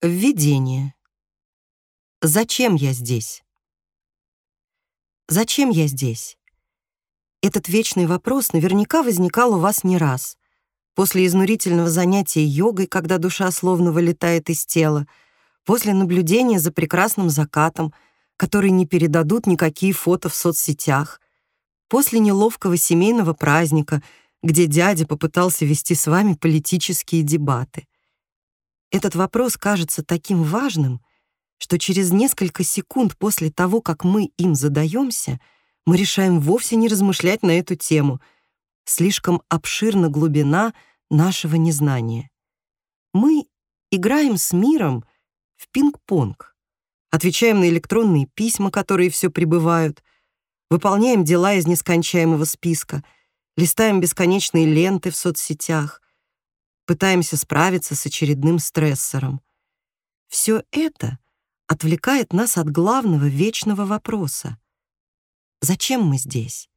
Введение. Зачем я здесь? Зачем я здесь? Этот вечный вопрос наверняка возникал у вас не раз. После изнурительного занятия йогой, когда душа словно вылетает из тела, после наблюдения за прекрасным закатом, который не передадут никакие фото в соцсетях, после неловкого семейного праздника, где дядя попытался вести с вами политические дебаты. Этот вопрос кажется таким важным, что через несколько секунд после того, как мы им задаемся, мы решаем вовсе не размышлять на эту тему. Слишком обширна глубина нашего незнания. Мы играем с миром в пинг-понг, отвечаем на электронные письма, которые все прибывают, выполняем дела из нескончаемого списка, листаем бесконечные ленты в соцсетях, пытаемся справиться с очередным стрессором. Все это отвлекает нас от главного вечного вопроса. Зачем мы здесь?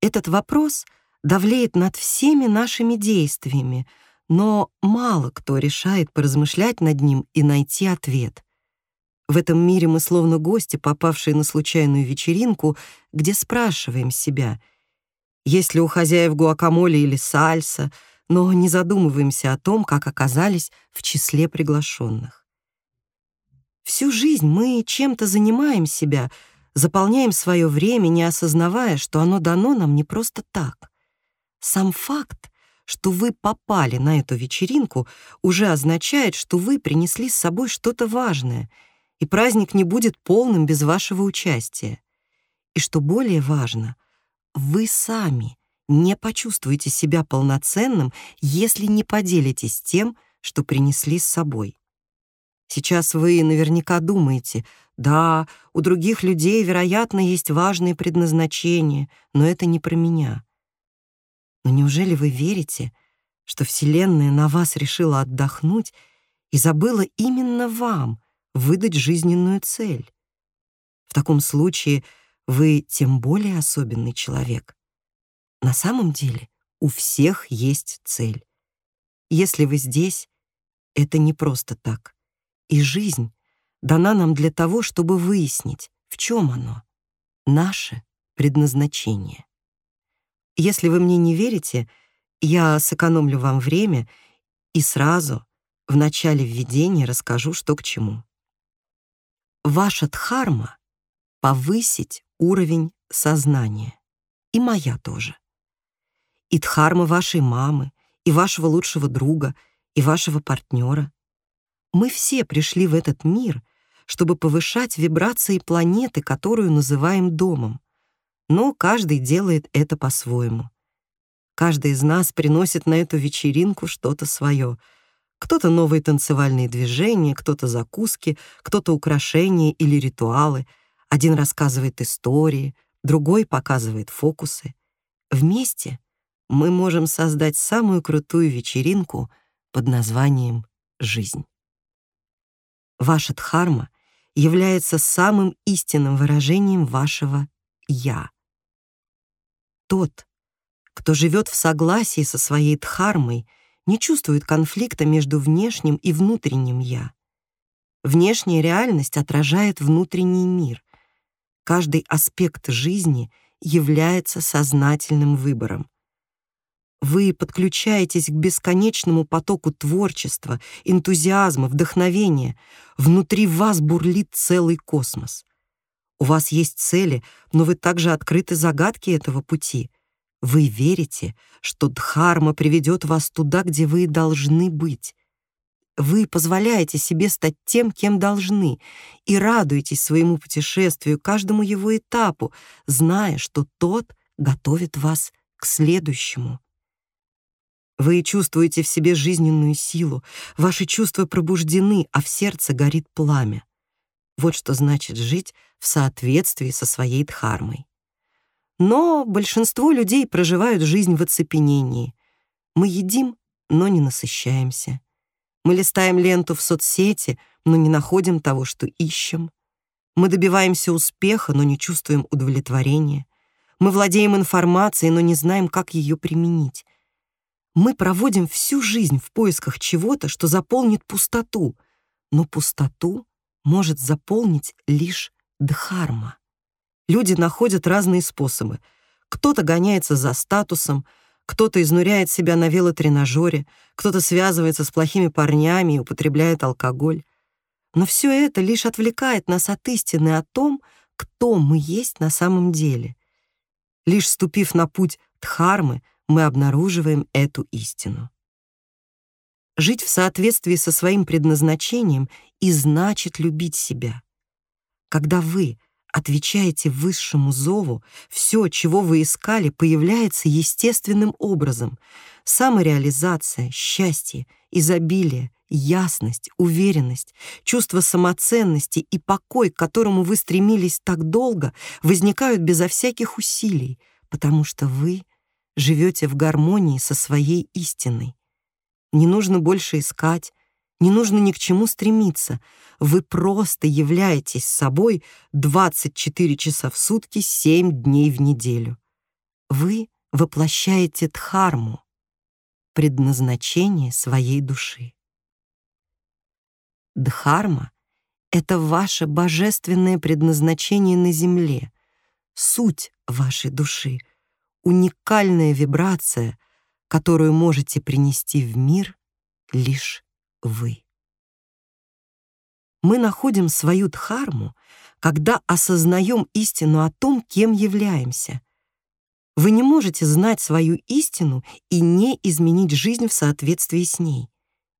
Этот вопрос давлеет над всеми нашими действиями, но мало кто решает поразмышлять над ним и найти ответ. В этом мире мы словно гости, попавшие на случайную вечеринку, где спрашиваем себя, есть ли у хозяев гуакамоле или сальса — но не задумываемся о том, как оказались в числе приглашенных. Всю жизнь мы чем-то занимаем себя, заполняем свое время, не осознавая, что оно дано нам не просто так. Сам факт, что вы попали на эту вечеринку, уже означает, что вы принесли с собой что-то важное, и праздник не будет полным без вашего участия. И что более важно, вы сами не почувствуете себя полноценным, если не поделитесь тем, что принесли с собой. Сейчас вы наверняка думаете, да, у других людей, вероятно, есть важные предназначения, но это не про меня. Но неужели вы верите, что Вселенная на вас решила отдохнуть и забыла именно вам выдать жизненную цель? В таком случае вы тем более особенный человек. На самом деле у всех есть цель. Если вы здесь, это не просто так. И жизнь дана нам для того, чтобы выяснить, в чем оно, наше предназначение. Если вы мне не верите, я сэкономлю вам время и сразу в начале введения расскажу, что к чему. Ваша дхарма — повысить уровень сознания. И моя тоже и дхарма вашей мамы, и вашего лучшего друга, и вашего партнера. Мы все пришли в этот мир, чтобы повышать вибрации планеты, которую называем домом. Но каждый делает это по-своему. Каждый из нас приносит на эту вечеринку что-то свое. Кто-то новые танцевальные движения, кто-то закуски, кто-то украшения или ритуалы. Один рассказывает истории, другой показывает фокусы. Вместе — мы можем создать самую крутую вечеринку под названием «Жизнь». Ваша дхарма является самым истинным выражением вашего «я». Тот, кто живет в согласии со своей дхармой, не чувствует конфликта между внешним и внутренним «я». Внешняя реальность отражает внутренний мир. Каждый аспект жизни является сознательным выбором. Вы подключаетесь к бесконечному потоку творчества, энтузиазма, вдохновения. Внутри вас бурлит целый космос. У вас есть цели, но вы также открыты загадке этого пути. Вы верите, что Дхарма приведет вас туда, где вы должны быть. Вы позволяете себе стать тем, кем должны, и радуетесь своему путешествию, каждому его этапу, зная, что тот готовит вас к следующему. Вы чувствуете в себе жизненную силу, ваши чувства пробуждены, а в сердце горит пламя. Вот что значит жить в соответствии со своей дхармой. Но большинство людей проживают жизнь в оцепенении. Мы едим, но не насыщаемся. Мы листаем ленту в соцсети, но не находим того, что ищем. Мы добиваемся успеха, но не чувствуем удовлетворения. Мы владеем информацией, но не знаем, как ее применить. Мы проводим всю жизнь в поисках чего-то, что заполнит пустоту, но пустоту может заполнить лишь дхарма. Люди находят разные способы. Кто-то гоняется за статусом, кто-то изнуряет себя на велотренажере, кто-то связывается с плохими парнями и употребляет алкоголь. Но все это лишь отвлекает нас от истины о том, кто мы есть на самом деле. Лишь ступив на путь Дхармы, мы обнаруживаем эту истину. Жить в соответствии со своим предназначением и значит любить себя. Когда вы отвечаете высшему зову, все, чего вы искали, появляется естественным образом. Самореализация, счастье, изобилие, ясность, уверенность, чувство самоценности и покой, к которому вы стремились так долго, возникают безо всяких усилий, потому что вы живете в гармонии со своей истиной. Не нужно больше искать, не нужно ни к чему стремиться. Вы просто являетесь собой 24 часа в сутки, 7 дней в неделю. Вы воплощаете дхарму, предназначение своей души. Дхарма — это ваше божественное предназначение на земле, суть вашей души, уникальная вибрация, которую можете принести в мир лишь вы. Мы находим свою дхарму, когда осознаем истину о том, кем являемся. Вы не можете знать свою истину и не изменить жизнь в соответствии с ней.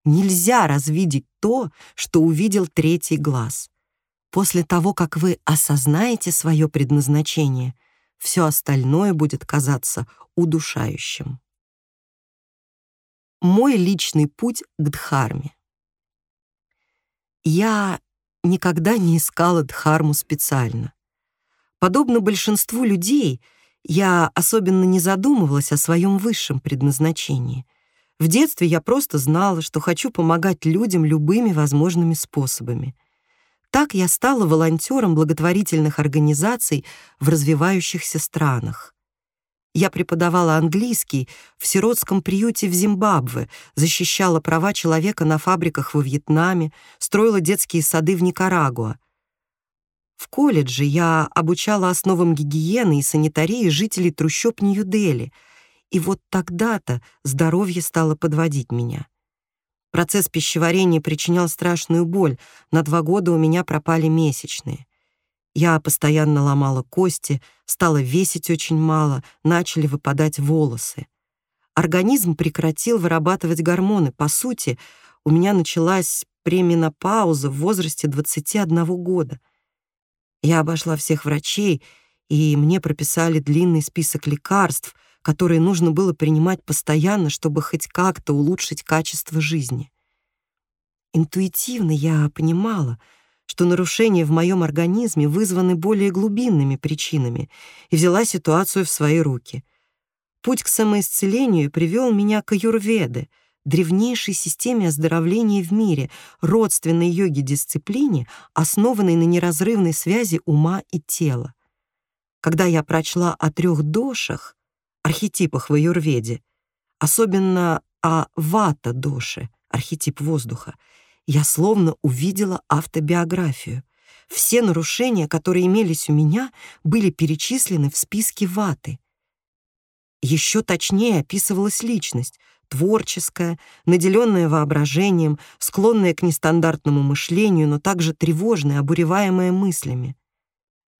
Нельзя развидеть то, что увидел третий глаз. После того, как вы осознаете свое предназначение, все остальное будет казаться удушающим. Мой личный путь к Дхарме. Я никогда не искала Дхарму специально. Подобно большинству людей, я особенно не задумывалась о своем высшем предназначении. В детстве я просто знала, что хочу помогать людям любыми возможными способами. Так я стала волонтером благотворительных организаций в развивающихся странах. Я преподавала английский в сиротском приюте в Зимбабве, защищала права человека на фабриках во Вьетнаме, строила детские сады в Никарагуа. В колледже я обучала основам гигиены и санитарии жителей трущоб Нью-Дели, и вот тогда-то здоровье стало подводить меня. Процесс пищеварения причинял страшную боль, на два года у меня пропали месячные. Я постоянно ломала кости, стала весить очень мало, начали выпадать волосы. Организм прекратил вырабатывать гормоны. По сути, у меня началась пременопауза в возрасте 21 года. Я обошла всех врачей, и мне прописали длинный список лекарств, которые нужно было принимать постоянно, чтобы хоть как-то улучшить качество жизни. Интуитивно я понимала — что нарушения в моем организме вызваны более глубинными причинами, и взяла ситуацию в свои руки. Путь к самоисцелению привел меня к аюрведе, древнейшей системе оздоровления в мире, родственной йоги-дисциплине, основанной на неразрывной связи ума и тела. Когда я прочла о трех дошах, архетипах в аюрведе, особенно о вата-доше, архетип воздуха, я словно увидела автобиографию. Все нарушения, которые имелись у меня, были перечислены в списке ваты. Еще точнее описывалась личность, творческая, наделенная воображением, склонная к нестандартному мышлению, но также тревожная, обуреваемая мыслями.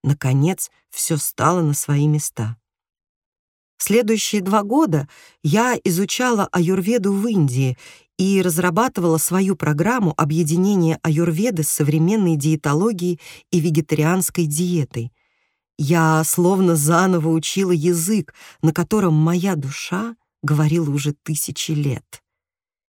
Наконец, все стало на свои места. Следующие два года я изучала аюрведу в Индии и разрабатывала свою программу объединения аюрведы с современной диетологией и вегетарианской диетой. Я словно заново учила язык, на котором моя душа говорила уже тысячи лет.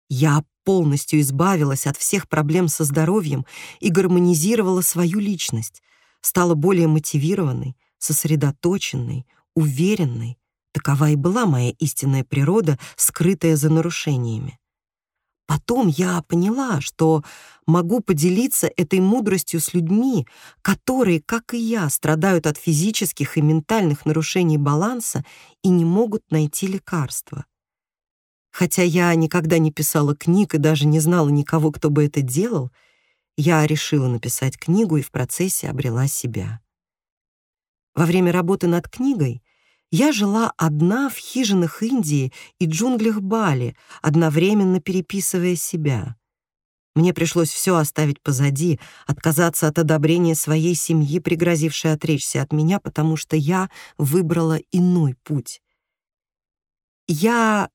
Я полностью избавилась от всех проблем со здоровьем и гармонизировала свою личность, стала более мотивированной, сосредоточенной, уверенной, Такова и была моя истинная природа, скрытая за нарушениями. Потом я поняла, что могу поделиться этой мудростью с людьми, которые, как и я, страдают от физических и ментальных нарушений баланса и не могут найти лекарства. Хотя я никогда не писала книг и даже не знала никого, кто бы это делал, я решила написать книгу и в процессе обрела себя. Во время работы над книгой я жила одна в хижинах Индии и джунглях Бали, одновременно переписывая себя. Мне пришлось все оставить позади, отказаться от одобрения своей семьи, пригрозившей отречься от меня, потому что я выбрала иной путь. Я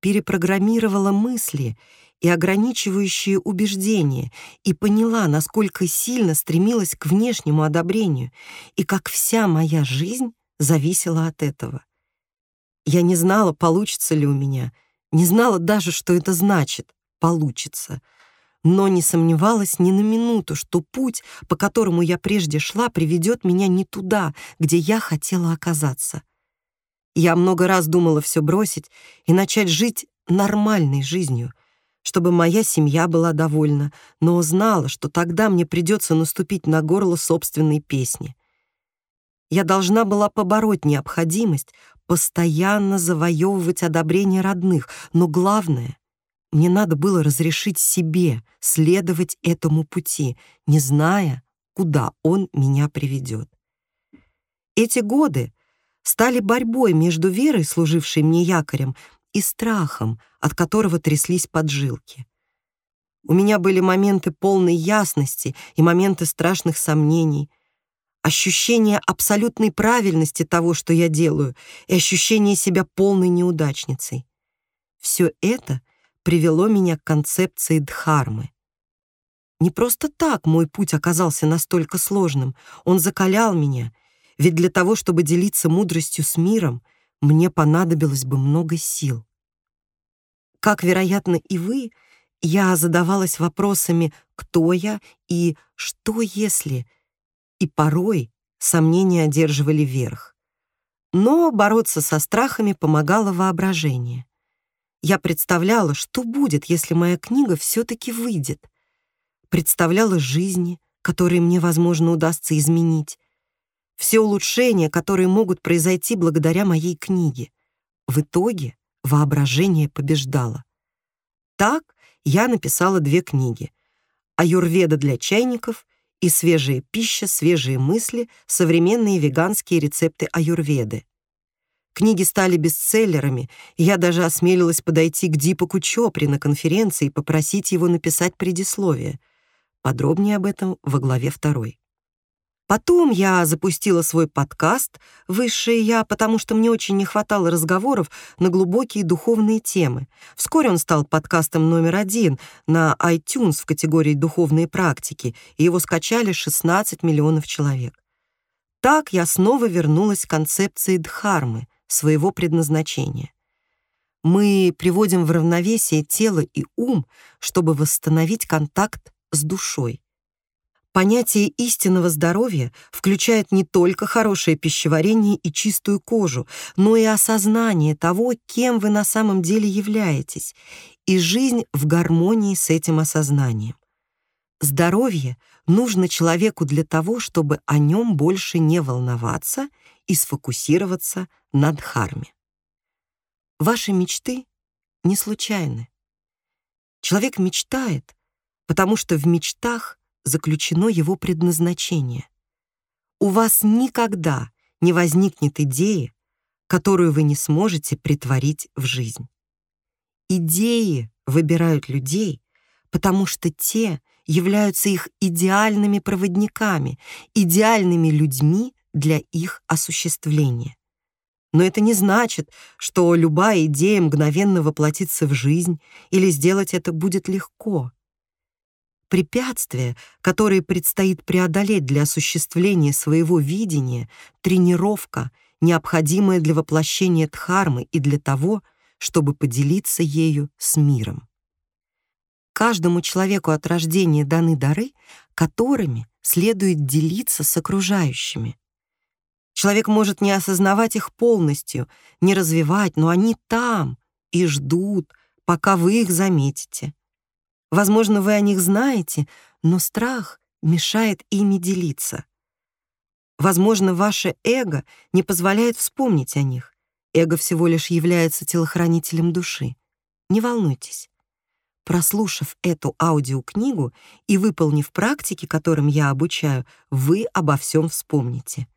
перепрограммировала мысли и ограничивающие убеждения и поняла, насколько сильно стремилась к внешнему одобрению и как вся моя жизнь зависела от этого. Я не знала, получится ли у меня, не знала даже, что это значит «получится», но не сомневалась ни на минуту, что путь, по которому я прежде шла, приведет меня не туда, где я хотела оказаться. Я много раз думала все бросить и начать жить нормальной жизнью, чтобы моя семья была довольна, но знала, что тогда мне придется наступить на горло собственной песни. Я должна была побороть необходимость постоянно завоевывать одобрение родных, но главное, мне надо было разрешить себе следовать этому пути, не зная, куда он меня приведет. Эти годы стали борьбой между верой, служившей мне якорем, и страхом, от которого тряслись поджилки. У меня были моменты полной ясности и моменты страшных сомнений, ощущение абсолютной правильности того, что я делаю, и ощущение себя полной неудачницей. Все это привело меня к концепции Дхармы. Не просто так мой путь оказался настолько сложным, он закалял меня, ведь для того, чтобы делиться мудростью с миром, мне понадобилось бы много сил. Как, вероятно, и вы, я задавалась вопросами «кто я?» и «что если?» И порой сомнения одерживали верх. Но бороться со страхами помогало воображение. Я представляла, что будет, если моя книга все-таки выйдет. Представляла жизни, которые мне, возможно, удастся изменить. Все улучшения, которые могут произойти благодаря моей книге. В итоге воображение побеждало. Так я написала две книги «Аюрведа для чайников» и «Свежая пища, свежие мысли. Современные веганские рецепты аюрведы». Книги стали бестселлерами, и я даже осмелилась подойти к Дипаку Чопри на конференции и попросить его написать предисловие. Подробнее об этом во главе второй. Потом я запустила свой подкаст «Высшее я», потому что мне очень не хватало разговоров на глубокие духовные темы. Вскоре он стал подкастом номер один на iTunes в категории «Духовные практики», и его скачали 16 миллионов человек. Так я снова вернулась к концепции дхармы, своего предназначения. Мы приводим в равновесие тело и ум, чтобы восстановить контакт с душой. Понятие истинного здоровья включает не только хорошее пищеварение и чистую кожу, но и осознание того, кем вы на самом деле являетесь, и жизнь в гармонии с этим осознанием. Здоровье нужно человеку для того, чтобы о нем больше не волноваться и сфокусироваться на дхарме. Ваши мечты не случайны. Человек мечтает, потому что в мечтах заключено его предназначение. У вас никогда не возникнет идеи, которую вы не сможете притворить в жизнь. Идеи выбирают людей, потому что те являются их идеальными проводниками, идеальными людьми для их осуществления. Но это не значит, что любая идея мгновенно воплотится в жизнь или сделать это будет легко. Препятствия, которые предстоит преодолеть для осуществления своего видения, тренировка, необходимая для воплощения дхармы и для того, чтобы поделиться ею с миром. Каждому человеку от рождения даны дары, которыми следует делиться с окружающими. Человек может не осознавать их полностью, не развивать, но они там и ждут, пока вы их заметите. Возможно, вы о них знаете, но страх мешает ими делиться. Возможно, ваше эго не позволяет вспомнить о них. Эго всего лишь является телохранителем души. Не волнуйтесь. прослушав эту аудиокнигу и выполнив практики, которым я обучаю, вы обо всем вспомните.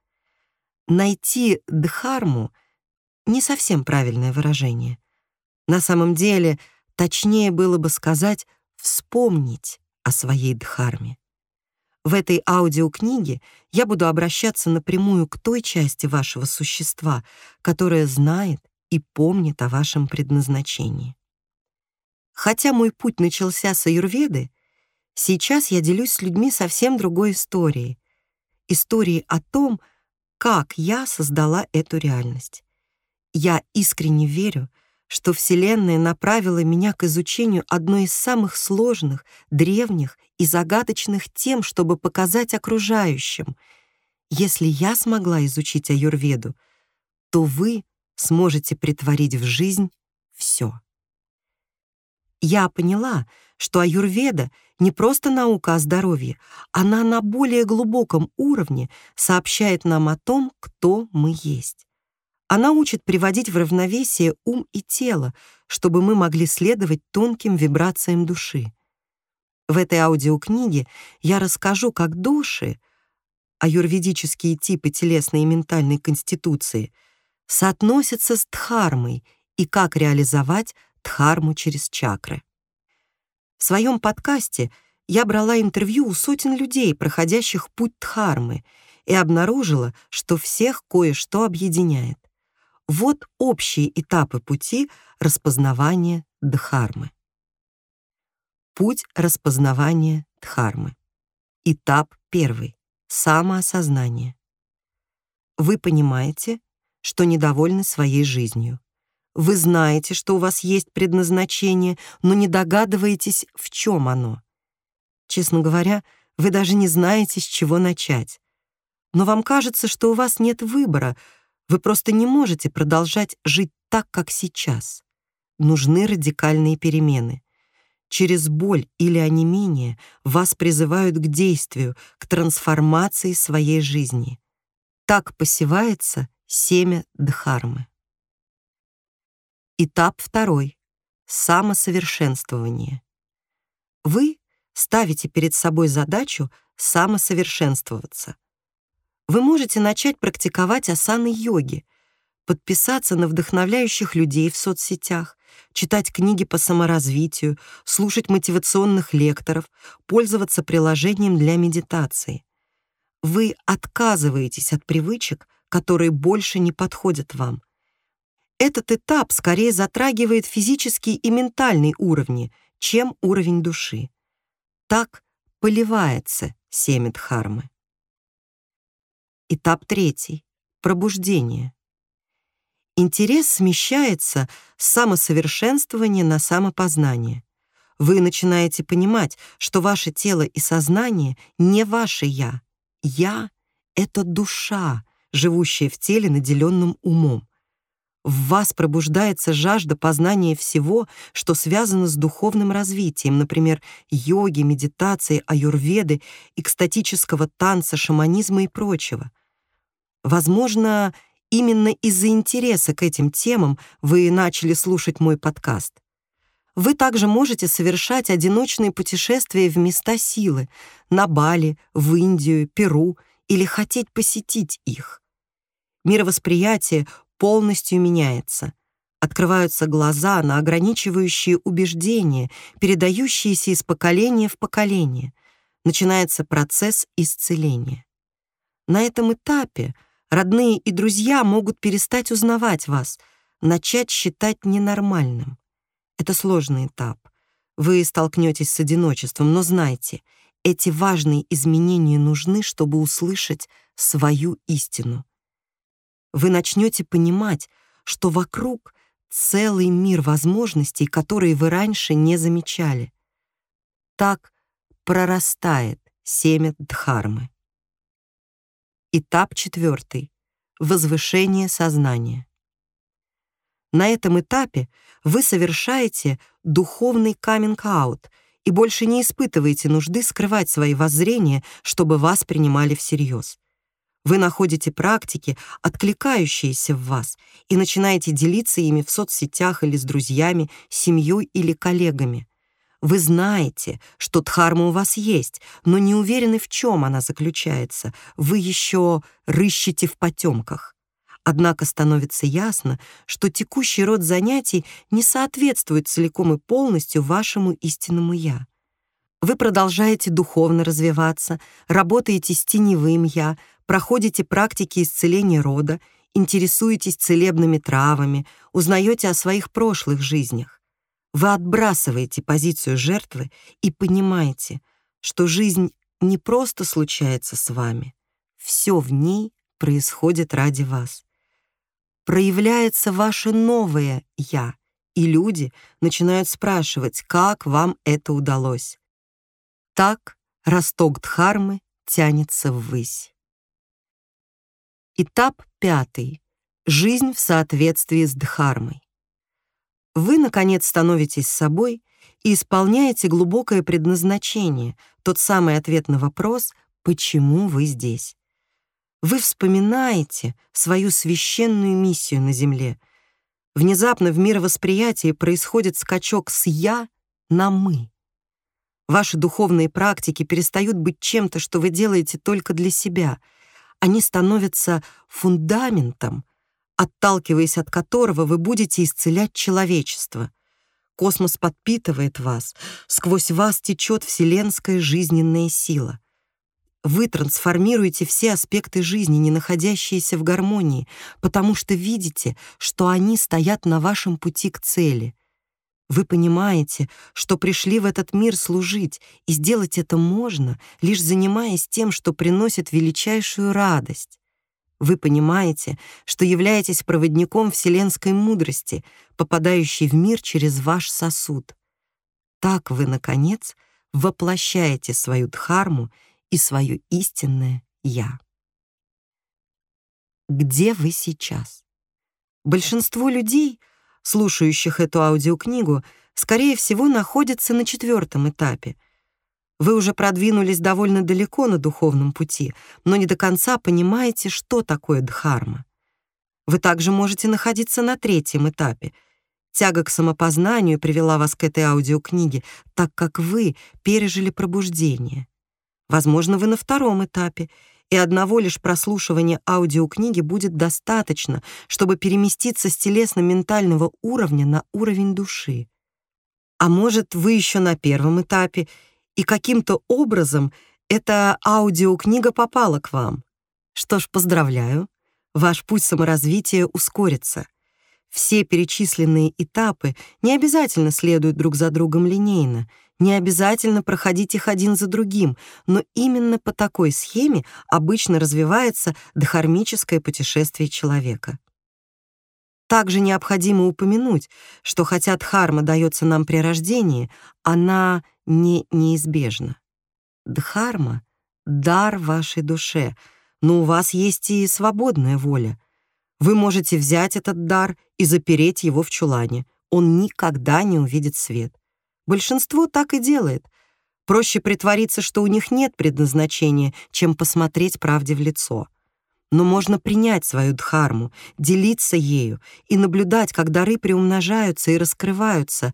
Найти дхарму — не совсем правильное выражение. На самом деле, точнее было бы сказать «вспомнить» о своей дхарме. В этой аудиокниге я буду обращаться напрямую к той части вашего существа, которая знает и помнит о вашем предназначении. Хотя мой путь начался с аюрведы, сейчас я делюсь с людьми совсем другой историей. Историей о том, как я создала эту реальность. Я искренне верю, что Вселенная направила меня к изучению одной из самых сложных, древних и загадочных тем, чтобы показать окружающим. Если я смогла изучить аюрведу, то вы сможете притворить в жизнь все. Я поняла, что аюрведа не просто наука о здоровье, она на более глубоком уровне сообщает нам о том, кто мы есть. Она учит приводить в равновесие ум и тело, чтобы мы могли следовать тонким вибрациям души. В этой аудиокниге я расскажу, как души, аюрведические типы телесной и ментальной конституции, соотносятся с дхармой и как реализовать дхарму через чакры. В своем подкасте я брала интервью у сотен людей, проходящих путь дхармы, и обнаружила, что всех кое-что объединяет. Вот общие этапы пути распознавания Дхармы. Путь распознавания Дхармы. Этап первый. Самоосознание. Вы понимаете, что недовольны своей жизнью. Вы знаете, что у вас есть предназначение, но не догадываетесь, в чем оно. Честно говоря, вы даже не знаете, с чего начать. Но вам кажется, что у вас нет выбора — вы просто не можете продолжать жить так, как сейчас. Нужны радикальные перемены. Через боль или онемение вас призывают к действию, к трансформации своей жизни. Так посевается семя Дхармы. Этап второй. Самосовершенствование. Вы ставите перед собой задачу самосовершенствоваться. Вы можете начать практиковать асаны-йоги, подписаться на вдохновляющих людей в соцсетях, читать книги по саморазвитию, слушать мотивационных лекторов, пользоваться приложением для медитации. Вы отказываетесь от привычек, которые больше не подходят вам. Этот этап скорее затрагивает физический и ментальный уровни, чем уровень души. Так поливается семя Дхармы. Этап третий. Пробуждение. Интерес смещается с самосовершенствования на самопознание. Вы начинаете понимать, что ваше тело и сознание не ваше «я». «Я» — это душа, живущая в теле, наделенном умом. В вас пробуждается жажда познания всего, что связано с духовным развитием, например, йоги, медитации, аюрведы, экстатического танца, шаманизма и прочего — Возможно, именно из-за интереса к этим темам вы начали слушать мой подкаст. Вы также можете совершать одиночные путешествия в места силы, на Бали, в Индию, Перу или хотеть посетить их. Мировосприятие полностью меняется. Открываются глаза на ограничивающие убеждения, передающиеся из поколения в поколение. Начинается процесс исцеления. На этом этапе Родные и друзья могут перестать узнавать вас, начать считать ненормальным. Это сложный этап. Вы столкнетесь с одиночеством, но знайте, эти важные изменения нужны, чтобы услышать свою истину. Вы начнете понимать, что вокруг целый мир возможностей, которые вы раньше не замечали. Так прорастает семя Дхармы. Этап четвертый. Возвышение сознания. На этом этапе вы совершаете духовный каминг-аут и больше не испытываете нужды скрывать свои воззрения, чтобы вас принимали всерьез. Вы находите практики, откликающиеся в вас, и начинаете делиться ими в соцсетях или с друзьями, семьей или коллегами. Вы знаете, что дхарма у вас есть, но не уверены, в чем она заключается. Вы еще рыщете в потемках. Однако становится ясно, что текущий род занятий не соответствует целиком и полностью вашему истинному «я». Вы продолжаете духовно развиваться, работаете с теневым «я», проходите практики исцеления рода, интересуетесь целебными травами, узнаете о своих прошлых жизнях. Вы отбрасываете позицию жертвы и понимаете, что жизнь не просто случается с вами, все в ней происходит ради вас. Проявляется ваше новое «я», и люди начинают спрашивать, как вам это удалось. Так росток Дхармы тянется ввысь. Этап пятый. Жизнь в соответствии с Дхармой. Вы, наконец, становитесь собой и исполняете глубокое предназначение, тот самый ответ на вопрос «почему вы здесь?». Вы вспоминаете свою священную миссию на Земле. Внезапно в мировосприятии происходит скачок с «я» на «мы». Ваши духовные практики перестают быть чем-то, что вы делаете только для себя. Они становятся фундаментом, отталкиваясь от которого вы будете исцелять человечество. Космос подпитывает вас, сквозь вас течет вселенская жизненная сила. Вы трансформируете все аспекты жизни, не находящиеся в гармонии, потому что видите, что они стоят на вашем пути к цели — вы понимаете, что пришли в этот мир служить, и сделать это можно, лишь занимаясь тем, что приносит величайшую радость. Вы понимаете, что являетесь проводником вселенской мудрости, попадающей в мир через ваш сосуд. Так вы, наконец, воплощаете свою дхарму и свое истинное «я». Где вы сейчас? Большинство людей — слушающих эту аудиокнигу, скорее всего, находятся на четвертом этапе. Вы уже продвинулись довольно далеко на духовном пути, но не до конца понимаете, что такое дхарма. Вы также можете находиться на третьем этапе. Тяга к самопознанию привела вас к этой аудиокниге, так как вы пережили пробуждение. Возможно, вы на втором этапе — и одного лишь прослушивания аудиокниги будет достаточно, чтобы переместиться с телесно-ментального уровня на уровень души. А может, вы еще на первом этапе, и каким-то образом эта аудиокнига попала к вам. Что ж, поздравляю, ваш путь саморазвития ускорится. Все перечисленные этапы не обязательно следуют друг за другом линейно — не обязательно проходить их один за другим, но именно по такой схеме обычно развивается дхармическое путешествие человека. Также необходимо упомянуть, что хотя дхарма дается нам при рождении, она не неизбежна. Дхарма — дар вашей душе, но у вас есть и свободная воля. Вы можете взять этот дар и запереть его в чулане. Он никогда не увидит свет. Большинство так и делает. Проще притвориться, что у них нет предназначения, чем посмотреть правде в лицо. Но можно принять свою дхарму, делиться ею и наблюдать, как дары приумножаются и раскрываются.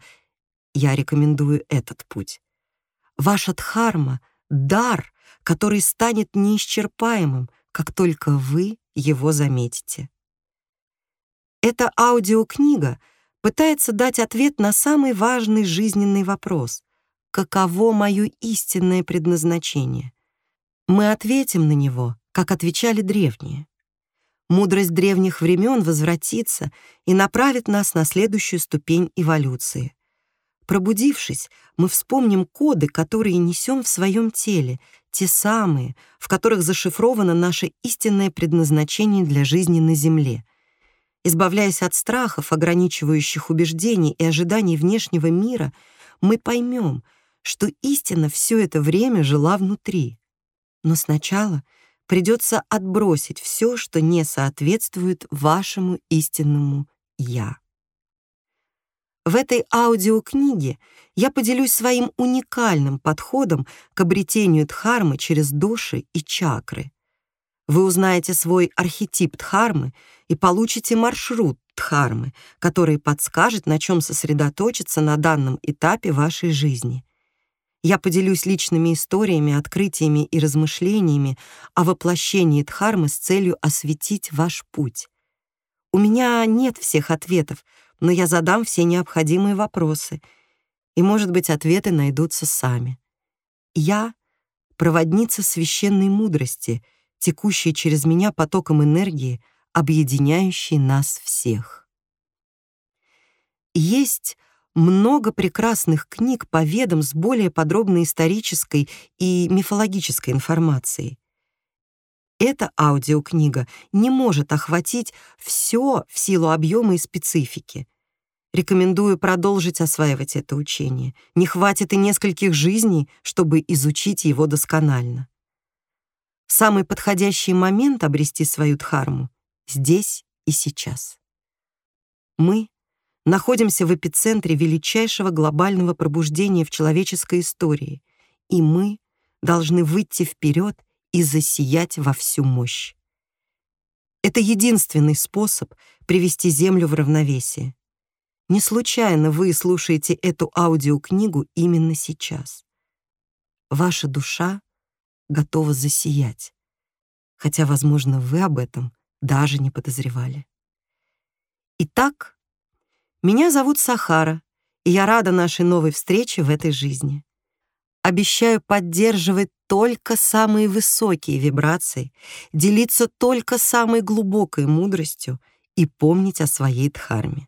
Я рекомендую этот путь. Ваша дхарма — дар, который станет неисчерпаемым, как только вы его заметите. Эта аудиокнига — пытается дать ответ на самый важный жизненный вопрос — каково мое истинное предназначение? Мы ответим на него, как отвечали древние. Мудрость древних времен возвратится и направит нас на следующую ступень эволюции. Пробудившись, мы вспомним коды, которые несем в своем теле, те самые, в которых зашифровано наше истинное предназначение для жизни на Земле — Избавляясь от страхов, ограничивающих убеждений и ожиданий внешнего мира, мы поймем, что истина все это время жила внутри. Но сначала придется отбросить все, что не соответствует вашему истинному «я». В этой аудиокниге я поделюсь своим уникальным подходом к обретению дхармы через души и чакры. Вы узнаете свой архетип Дхармы и получите маршрут Дхармы, который подскажет, на чем сосредоточиться на данном этапе вашей жизни. Я поделюсь личными историями, открытиями и размышлениями о воплощении Дхармы с целью осветить ваш путь. У меня нет всех ответов, но я задам все необходимые вопросы, и, может быть, ответы найдутся сами. Я — проводница священной мудрости, текущей через меня потоком энергии, объединяющей нас всех. Есть много прекрасных книг по ведам с более подробной исторической и мифологической информацией. Эта аудиокнига не может охватить все в силу объема и специфики. Рекомендую продолжить осваивать это учение. Не хватит и нескольких жизней, чтобы изучить его досконально. Самый подходящий момент обрести свою дхарму — здесь и сейчас. Мы находимся в эпицентре величайшего глобального пробуждения в человеческой истории, и мы должны выйти вперед и засиять во всю мощь. Это единственный способ привести Землю в равновесие. Не случайно вы слушаете эту аудиокнигу именно сейчас. Ваша душа готова засиять, хотя, возможно, вы об этом даже не подозревали. Итак, меня зовут Сахара, и я рада нашей новой встрече в этой жизни. Обещаю поддерживать только самые высокие вибрации, делиться только самой глубокой мудростью и помнить о своей дхарме.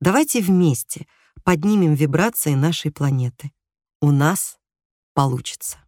Давайте вместе поднимем вибрации нашей планеты. У нас получится.